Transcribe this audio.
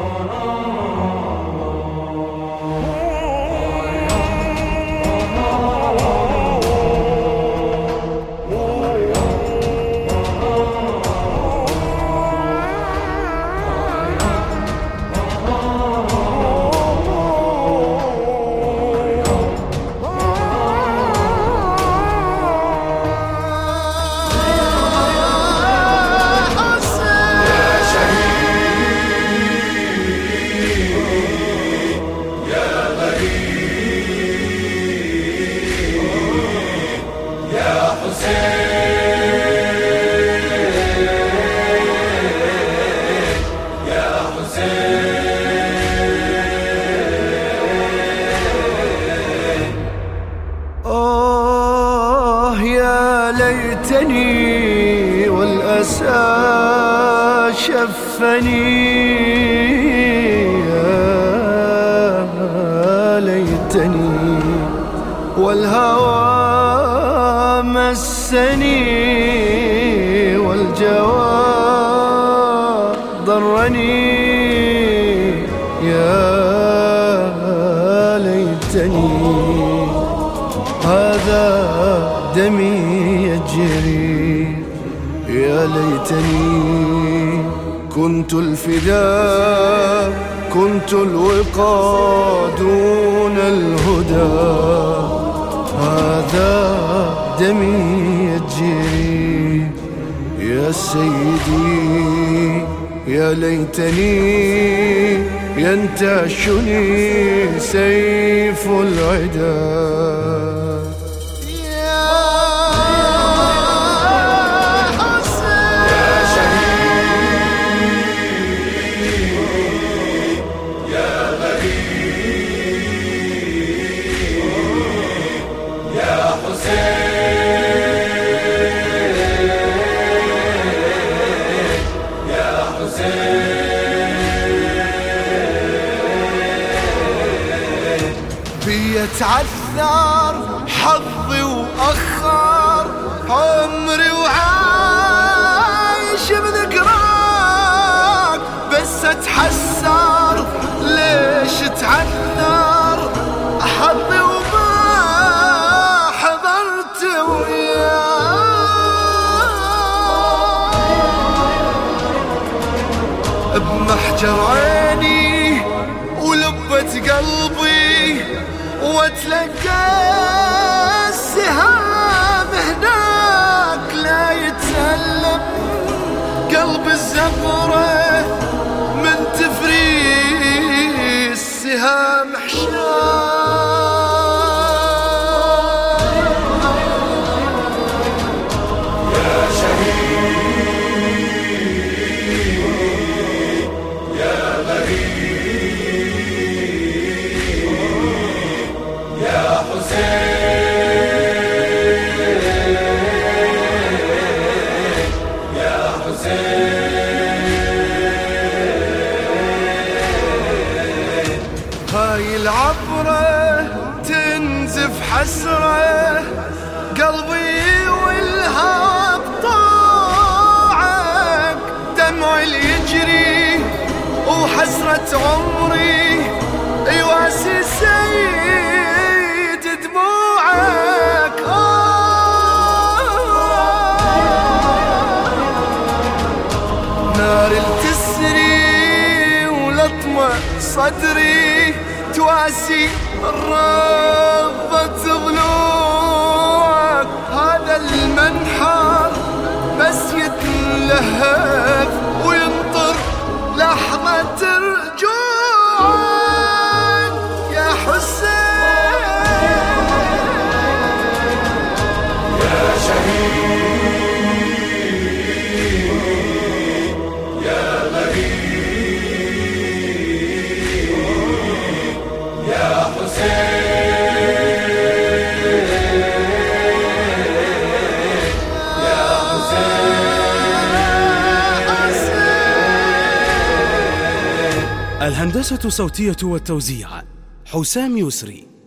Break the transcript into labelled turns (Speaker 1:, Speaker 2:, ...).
Speaker 1: Oh, oh آه يا ليتني والأسى شفني. يا ليتني والهوى مسني والجوى ضرني. يا ليتني هذا دمي يجري. يا ليتني كنت الفداء كنت الوقى دون الهدى. دمي يجري يا سيدي يا ليتني ينتشني سيف العدا. يتعثر حظي وأخر عمري وعايش بذكراك بس أتحسر بمحجر عيني ولبة قلبي واتلقى السهام هناك لا يتسلم. قلب الزغرة من تفريس السهام. هاي العبرة تنزف حسرة. قلبي والهاب طاعك. دمع يجري وحسرة عمري نار تسري ولطمة صدري تواسي رفضت ضلوعك
Speaker 2: الهندسة الصوتية والتوزيع حسام يسري.